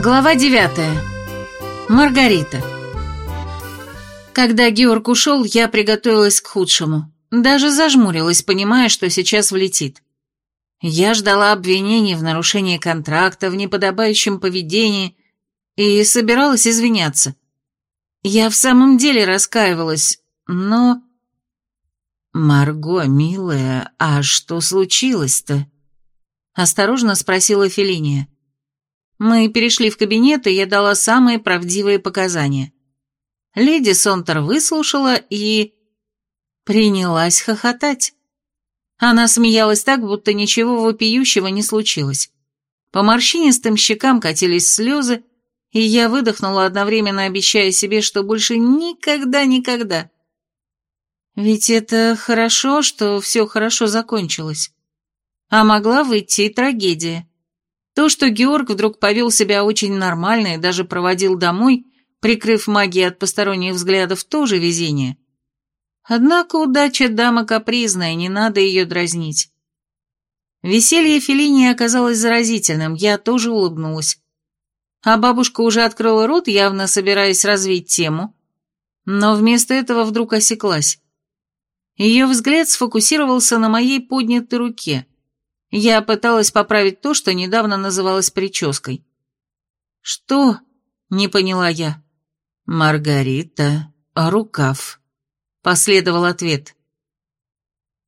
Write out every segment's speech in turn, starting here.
Глава 9. Маргарита. Когда Георг ушел, я приготовилась к худшему. Даже зажмурилась, понимая, что сейчас влетит. Я ждала обвинений в нарушении контракта, в неподобающем поведении и собиралась извиняться. Я в самом деле раскаивалась, но... «Марго, милая, а что случилось-то?» Осторожно спросила Фелиния. Мы перешли в кабинет, и я дала самые правдивые показания. Леди Сонтер выслушала и... принялась хохотать. Она смеялась так, будто ничего вопиющего не случилось. По морщинистым щекам катились слезы, и я выдохнула, одновременно обещая себе, что больше никогда-никогда. Ведь это хорошо, что все хорошо закончилось. А могла выйти и трагедия. То, что Георг вдруг повел себя очень нормально и даже проводил домой, прикрыв магией от посторонних взглядов, тоже везение. Однако удача дама капризная, не надо ее дразнить. Веселье Феллини оказалось заразительным, я тоже улыбнулась. А бабушка уже открыла рот, явно собираясь развить тему, но вместо этого вдруг осеклась. Ее взгляд сфокусировался на моей поднятой руке – я пыталась поправить то, что недавно называлось прической. «Что?» — не поняла я. «Маргарита, рукав», — последовал ответ.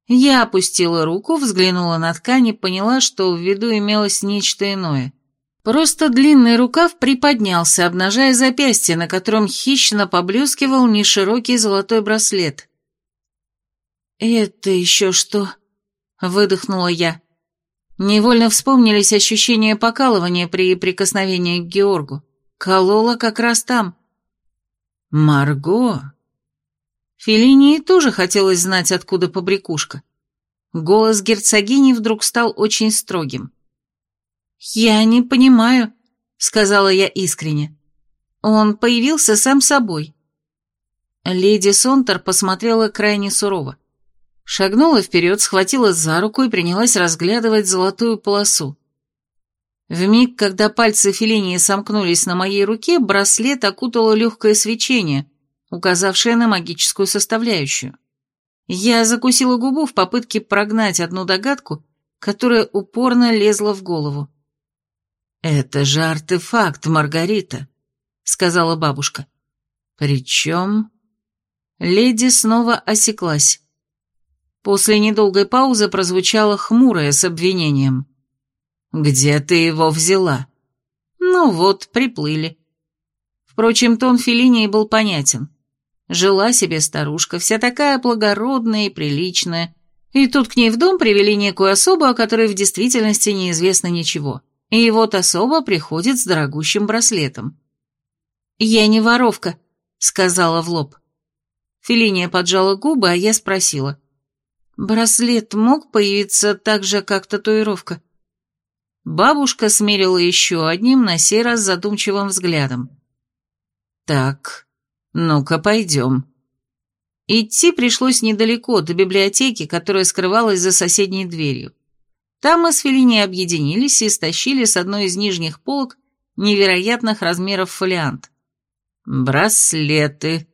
Я опустила руку, взглянула на ткань и поняла, что в виду имелось нечто иное. Просто длинный рукав приподнялся, обнажая запястье, на котором хищно поблескивал неширокий золотой браслет. «Это еще что?» — выдохнула я. Невольно вспомнились ощущения покалывания при прикосновении к Георгу. Колола как раз там. «Марго!» Феллинии тоже хотелось знать, откуда побрякушка. Голос герцогини вдруг стал очень строгим. «Я не понимаю», — сказала я искренне. «Он появился сам собой». Леди Сонтер посмотрела крайне сурово. Шагнула вперед, схватила за руку и принялась разглядывать золотую полосу. В миг, когда пальцы Феллинии сомкнулись на моей руке, браслет окутало легкое свечение, указавшее на магическую составляющую. Я закусила губу в попытке прогнать одну догадку, которая упорно лезла в голову. «Это же артефакт, Маргарита», — сказала бабушка. «Причем...» Леди снова осеклась. После недолгой паузы прозвучало хмурое с обвинением. «Где ты его взяла?» «Ну вот, приплыли». Впрочем, тон Феллинии был понятен. Жила себе старушка, вся такая благородная и приличная, и тут к ней в дом привели некую особу, о которой в действительности неизвестно ничего. И вот особа приходит с дорогущим браслетом. «Я не воровка», — сказала в лоб. Феллиния поджала губы, а я спросила. Браслет мог появиться так же, как татуировка? Бабушка смерила еще одним, на сей раз задумчивым взглядом. «Так, ну-ка пойдем». Идти пришлось недалеко, до библиотеки, которая скрывалась за соседней дверью. Там мы с Феллини объединились и стащили с одной из нижних полок невероятных размеров фолиант. «Браслеты»,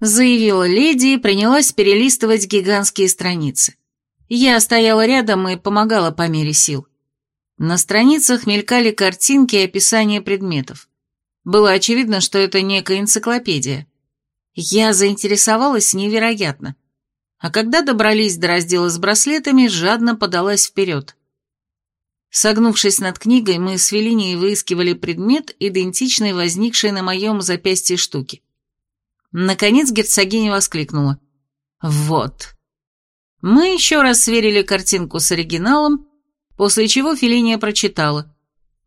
заявила леди и принялась перелистывать гигантские страницы. Я стояла рядом и помогала по мере сил. На страницах мелькали картинки и описания предметов. Было очевидно, что это некая энциклопедия. Я заинтересовалась невероятно. А когда добрались до раздела с браслетами, жадно подалась вперед. Согнувшись над книгой, мы с Велинией выискивали предмет, идентичный возникшей на моем запястье штуке. Наконец герцогиня воскликнула. «Вот». Мы еще раз сверили картинку с оригиналом, после чего Фелиния прочитала.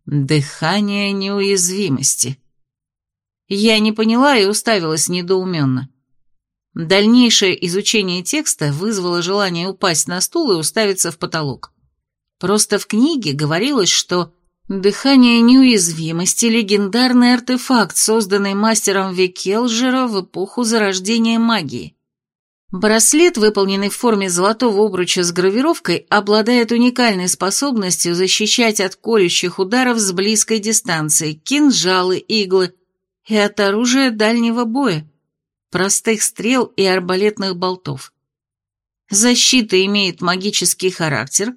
«Дыхание неуязвимости». Я не поняла и уставилась недоуменно. Дальнейшее изучение текста вызвало желание упасть на стул и уставиться в потолок. Просто в книге говорилось, что Дыхание неуязвимости – легендарный артефакт, созданный мастером Викелжера в эпоху зарождения магии. Браслет, выполненный в форме золотого обруча с гравировкой, обладает уникальной способностью защищать от колющих ударов с близкой дистанции, кинжалы, иглы и от оружия дальнего боя, простых стрел и арбалетных болтов. Защита имеет магический характер.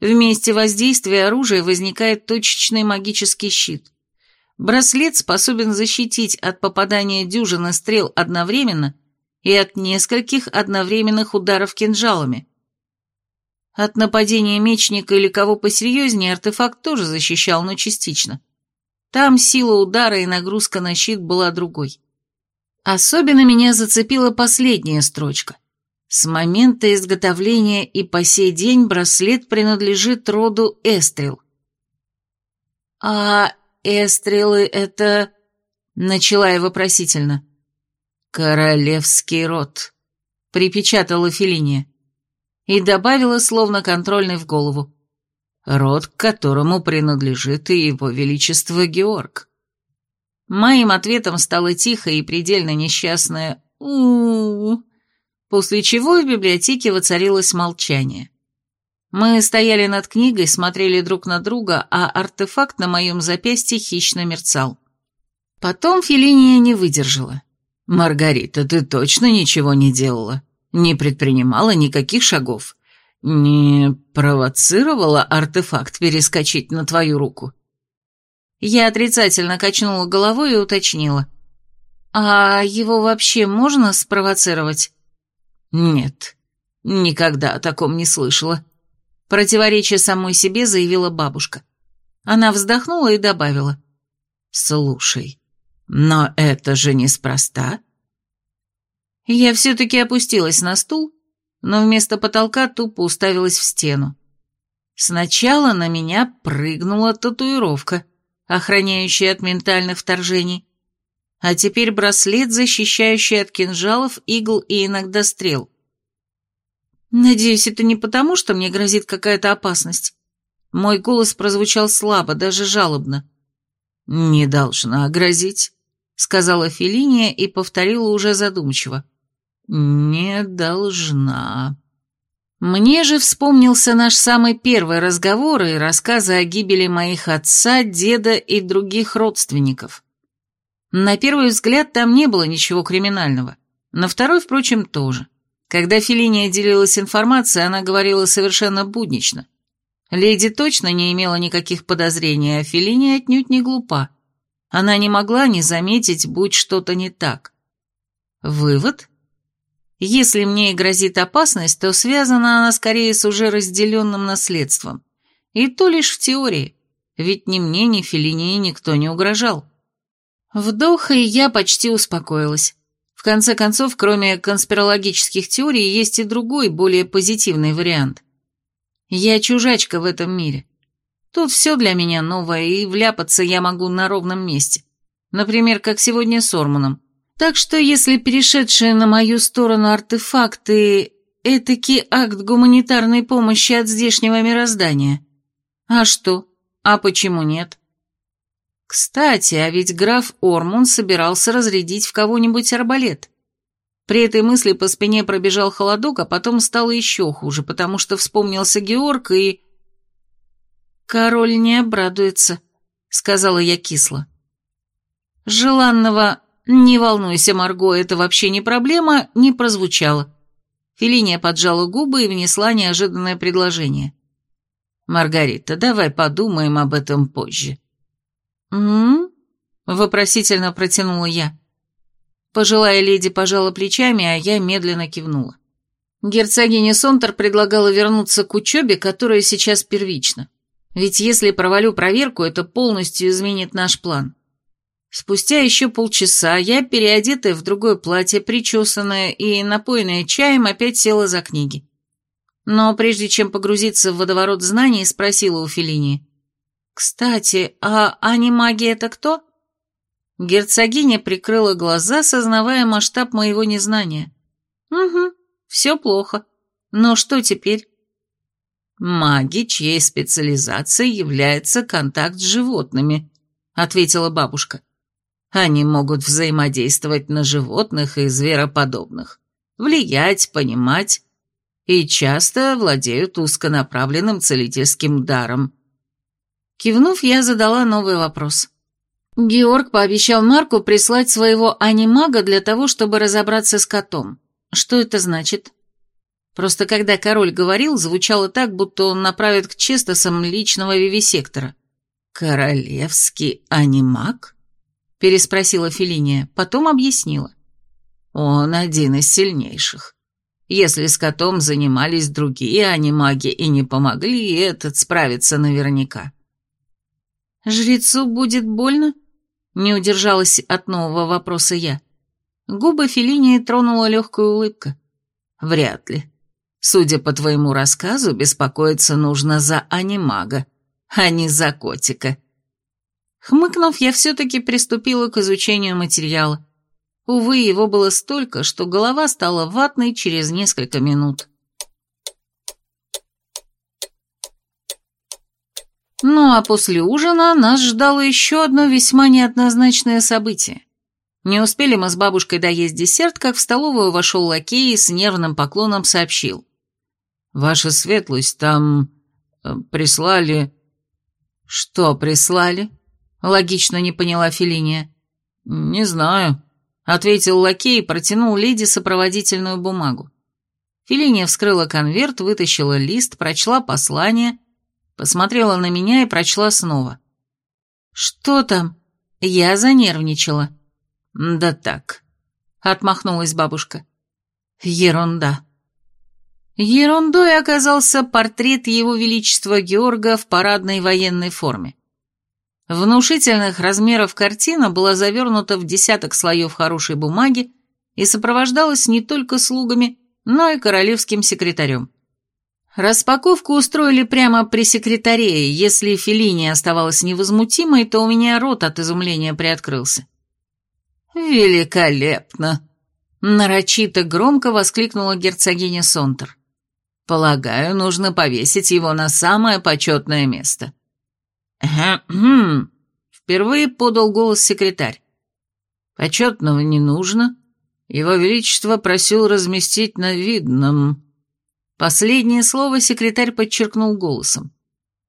В месте воздействия оружия возникает точечный магический щит. Браслет способен защитить от попадания дюжины стрел одновременно – и от нескольких одновременных ударов кинжалами. От нападения мечника или кого посерьезнее артефакт тоже защищал, но частично. Там сила удара и нагрузка на щит была другой. Особенно меня зацепила последняя строчка. С момента изготовления и по сей день браслет принадлежит роду Эстрел. «А Эстрелы — это...» — начала я вопросительно. «Королевский род», — припечатала Фелиния. И добавила, словно контрольный в голову. «Род, к которому принадлежит и его величество Георг». Моим ответом стало тихо и предельно несчастное у, -у, -у после чего в библиотеке воцарилось молчание. Мы стояли над книгой, смотрели друг на друга, а артефакт на моем запястье хищно мерцал. Потом Фелиния не выдержала. «Маргарита, ты точно ничего не делала? Не предпринимала никаких шагов? Не провоцировала артефакт перескочить на твою руку?» Я отрицательно качнула головой и уточнила. «А его вообще можно спровоцировать?» «Нет, никогда о таком не слышала», — противоречие самой себе заявила бабушка. Она вздохнула и добавила. «Слушай, но это же неспроста. Я все-таки опустилась на стул, но вместо потолка тупо уставилась в стену. Сначала на меня прыгнула татуировка, охраняющая от ментальных вторжений, а теперь браслет, защищающий от кинжалов, игл и иногда стрел. Надеюсь, это не потому, что мне грозит какая-то опасность. Мой голос прозвучал слабо, даже жалобно. «Не должна грозить сказала Фелиния и повторила уже задумчиво. «Не должна». Мне же вспомнился наш самый первый разговор и рассказы о гибели моих отца, деда и других родственников. На первый взгляд там не было ничего криминального, на второй, впрочем, тоже. Когда Фелиния делилась информацией, она говорила совершенно буднично. Леди точно не имела никаких подозрений, а Фелиния отнюдь не глупа. Она не могла не заметить, будь что-то не так. Вывод? Если мне и грозит опасность, то связана она скорее с уже разделенным наследством. И то лишь в теории, ведь ни мне, ни Феллинии никто не угрожал. Вдох, и я почти успокоилась. В конце концов, кроме конспирологических теорий, есть и другой, более позитивный вариант. Я чужачка в этом мире. Тут все для меня новое, и вляпаться я могу на ровном месте. Например, как сегодня с Орманом. Так что, если перешедшие на мою сторону артефакты – этакий акт гуманитарной помощи от здешнего мироздания. А что? А почему нет? Кстати, а ведь граф Ормун собирался разрядить в кого-нибудь арбалет. При этой мысли по спине пробежал холодок, а потом стало еще хуже, потому что вспомнился Георг и «Король не обрадуется», — сказала я кисло. Желанного «Не волнуйся, Марго, это вообще не проблема» не прозвучало. Фелиния поджала губы и внесла неожиданное предложение. «Маргарита, давай подумаем об этом позже». «М-м-м?» вопросительно протянула я. Пожилая леди пожала плечами, а я медленно кивнула. Герцогиня Сонтер предлагала вернуться к учебе, которая сейчас первична. Ведь если провалю проверку, это полностью изменит наш план. Спустя еще полчаса я, переодетая в другое платье, причесанная и напоенная чаем, опять села за книги. Но прежде чем погрузиться в водоворот знаний, спросила у Феллини. «Кстати, а анимагия это кто?» Герцогиня прикрыла глаза, сознавая масштаб моего незнания. «Угу, все плохо. Но что теперь?» «Маги, чьей специализацией является контакт с животными», — ответила бабушка. «Они могут взаимодействовать на животных и звероподобных. влиять, понимать и часто владеют узконаправленным целительским даром. Кивнув, я задала новый вопрос. Георг пообещал Марку прислать своего анимага для того, чтобы разобраться с котом. Что это значит? Просто когда король говорил, звучало так, будто он направит к Честасам личного вивисектора. «Королевский анимаг?» — переспросила Фелиния, потом объяснила. «Он один из сильнейших. Если с котом занимались другие анимаги и не помогли, этот справится наверняка». «Жрецу будет больно?» — не удержалась от нового вопроса я. Губы Фелинии тронула легкая улыбка. «Вряд ли. Судя по твоему рассказу, беспокоиться нужно за анимага, а не за котика». Хмыкнув, я все-таки приступила к изучению материала. Увы, его было столько, что голова стала ватной через несколько минут. Ну а после ужина нас ждало еще одно весьма неоднозначное событие. Не успели мы с бабушкой доесть десерт, как в столовую вошел лакей и с нервным поклоном сообщил. «Ваша светлость, там... Э, прислали...» «Что прислали?» Логично не поняла Фелиния. «Не знаю», — ответил лакей и протянул леди сопроводительную бумагу. Фелиния вскрыла конверт, вытащила лист, прочла послание, посмотрела на меня и прочла снова. «Что там?» Я занервничала. «Да так», — отмахнулась бабушка. «Ерунда». Ерундой оказался портрет его величества Георга в парадной военной форме. Внушительных размеров картина была завернута в десяток слоев хорошей бумаги и сопровождалась не только слугами, но и королевским секретарем. Распаковку устроили прямо при секретаре, если Феллини оставалась невозмутимой, то у меня рот от изумления приоткрылся. «Великолепно!» — нарочито громко воскликнула герцогиня Сонтер. «Полагаю, нужно повесить его на самое почетное место». «Хм-хм», — впервые подал голос секретарь. «Почетного не нужно. Его Величество просил разместить на видном...» Последнее слово секретарь подчеркнул голосом.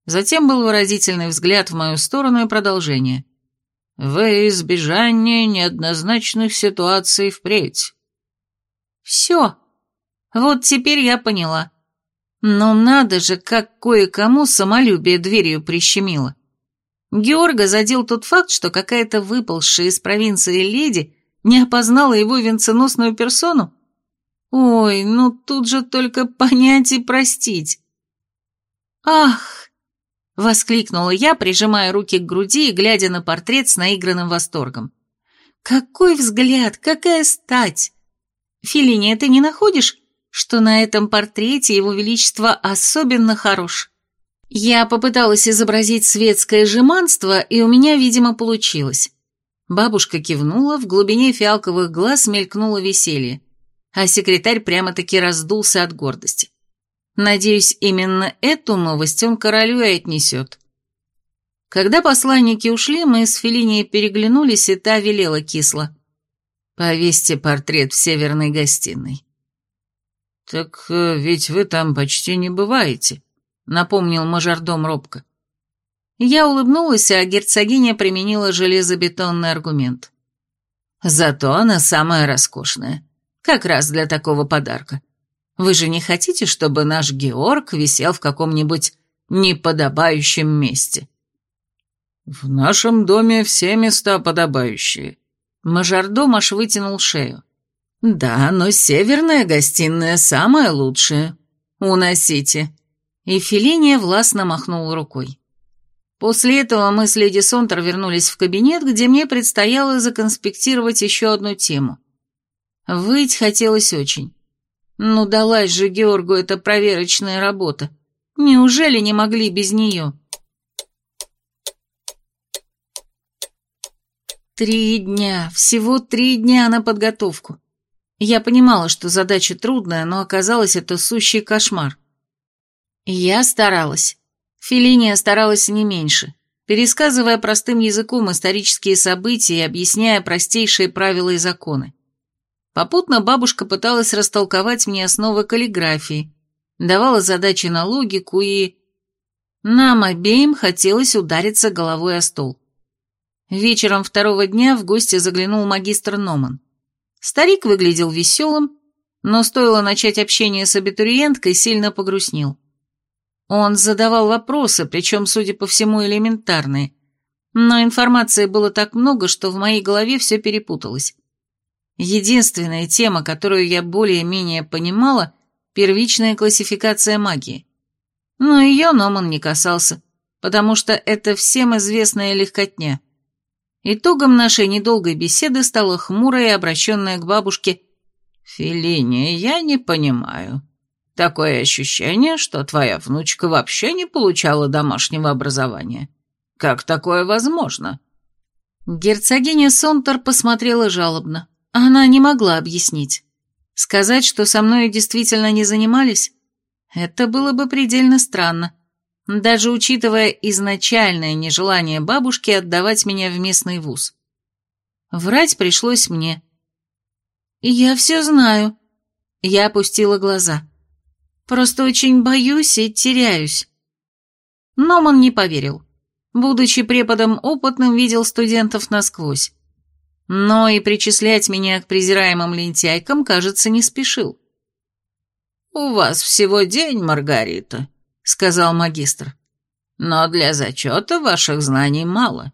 Затем был выразительный взгляд в мою сторону и продолжение. «Во избежание неоднозначных ситуаций впредь». «Все. Вот теперь я поняла. Но надо же, как кое-кому самолюбие дверью прищемило. Георга задел тот факт, что какая-то выползшая из провинции леди не опознала его венценосную персону. Ой, ну тут же только понять и простить. «Ах!» — воскликнула я, прижимая руки к груди и глядя на портрет с наигранным восторгом. «Какой взгляд, какая стать! Филини, ты не находишь, что на этом портрете его величество особенно хорош?» Я попыталась изобразить светское жеманство, и у меня, видимо, получилось. Бабушка кивнула, в глубине фиалковых глаз мелькнуло веселье, а секретарь прямо-таки раздулся от гордости. Надеюсь, именно эту новость он королю и отнесет. Когда посланники ушли, мы с Феллинией переглянулись, и та велела кисло. «Повесьте портрет в северной гостиной». «Так э, ведь вы там почти не бываете», напомнил мажордом робко. Я улыбнулась, а герцогиня применила железобетонный аргумент. Зато она самая роскошная. Как раз для такого подарка. Вы же не хотите, чтобы наш Георг висел в каком-нибудь неподобающем месте? В нашем доме все места подобающие. Мажордом аж вытянул шею. Да, но северная гостиная самая лучшая. Уносите и Фелиния властно махнул рукой. После этого мы с леди Сонтер вернулись в кабинет, где мне предстояло законспектировать еще одну тему. Выть хотелось очень. Ну, далась же Георгу эта проверочная работа. Неужели не могли без нее? Три дня, всего три дня на подготовку. Я понимала, что задача трудная, но оказалось это сущий кошмар. Я старалась. Филиния старалась не меньше, пересказывая простым языком исторические события и объясняя простейшие правила и законы. Попутно бабушка пыталась растолковать мне основы каллиграфии, давала задачи на логику и... Нам обеим хотелось удариться головой о стол. Вечером второго дня в гости заглянул магистр Номан. Старик выглядел веселым, но стоило начать общение с абитуриенткой, сильно погрустнел. Он задавал вопросы, причем, судя по всему, элементарные, но информации было так много, что в моей голове все перепуталось. Единственная тема, которую я более-менее понимала, первичная классификация магии. Но ее Номан не касался, потому что это всем известная легкотня. Итогом нашей недолгой беседы стала хмурая обращенная к бабушке «Филини, я не понимаю. Такое ощущение, что твоя внучка вообще не получала домашнего образования. Как такое возможно?» Герцогиня Сонтер посмотрела жалобно. Она не могла объяснить. Сказать, что со мной действительно не занимались, это было бы предельно странно, даже учитывая изначальное нежелание бабушки отдавать меня в местный вуз. Врать пришлось мне. «Я все знаю». Я опустила глаза. «Просто очень боюсь и теряюсь». Номан не поверил. Будучи преподом опытным, видел студентов насквозь. Но и причислять меня к презираемым лентяйкам, кажется, не спешил. «У вас всего день, Маргарита», — сказал магистр. «Но для зачета ваших знаний мало.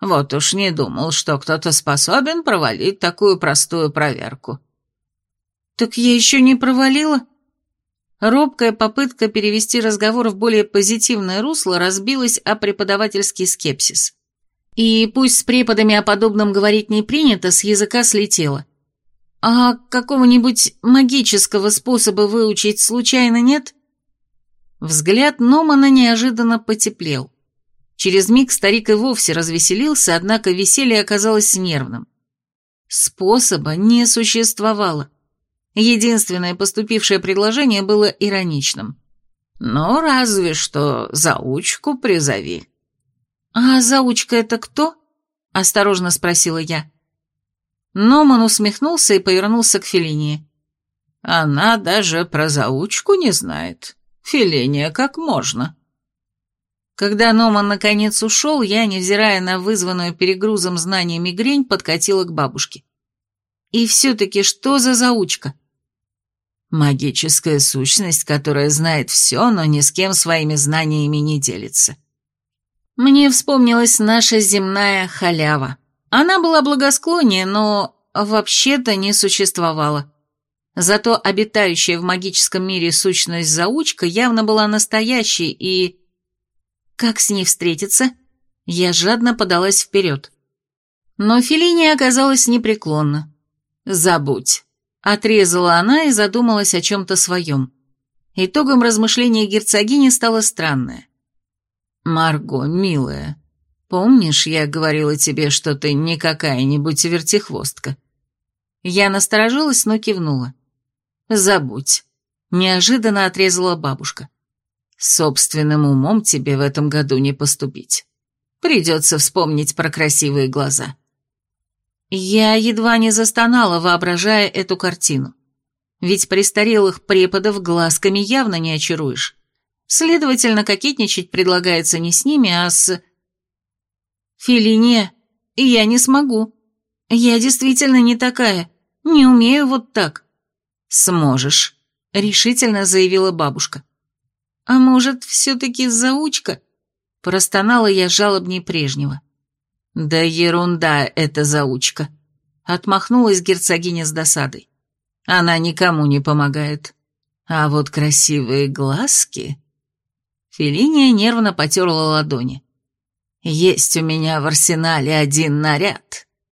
Вот уж не думал, что кто-то способен провалить такую простую проверку». «Так я еще не провалила?» Робкая попытка перевести разговор в более позитивное русло разбилась о преподавательский скепсис. И пусть с преподами о подобном говорить не принято, с языка слетело. А какого-нибудь магического способа выучить случайно нет? Взгляд Номана неожиданно потеплел. Через миг старик и вовсе развеселился, однако веселье оказалось нервным. Способа не существовало. Единственное поступившее предложение было ироничным. «Ну, разве что заучку призови». «А заучка это кто?» — осторожно спросила я. Номан усмехнулся и повернулся к Феллинии. «Она даже про заучку не знает. Феллиния как можно». Когда Номан наконец ушел, я, невзирая на вызванную перегрузом знания мигрень, подкатила к бабушке. «И все-таки что за заучка?» «Магическая сущность, которая знает все, но ни с кем своими знаниями не делится», мне вспомнилась наша земная халява. Она была благосклоннее, но вообще-то не существовала. Зато обитающая в магическом мире сущность заучка явно была настоящей и... Как с ней встретиться? Я жадно подалась вперед. Но Фелиния оказалась непреклонна. «Забудь», — отрезала она и задумалась о чем-то своем. Итогом размышления герцогини стало странное. «Марго, милая, помнишь, я говорила тебе, что ты не какая-нибудь вертихвостка?» Я насторожилась, но кивнула. «Забудь», — неожиданно отрезала бабушка. «Собственным умом тебе в этом году не поступить. Придется вспомнить про красивые глаза». Я едва не застонала, воображая эту картину. Ведь престарелых преподов глазками явно не очаруешь. Следовательно, кокетничать предлагается не с ними, а с... Филине, я не смогу. Я действительно не такая. Не умею вот так. Сможешь, решительно заявила бабушка. А может, все-таки заучка? Простонала я жалобней прежнего. Да ерунда эта заучка. Отмахнулась герцогиня с досадой. Она никому не помогает. А вот красивые глазки... Фелиния нервно потерла ладони. «Есть у меня в арсенале один наряд.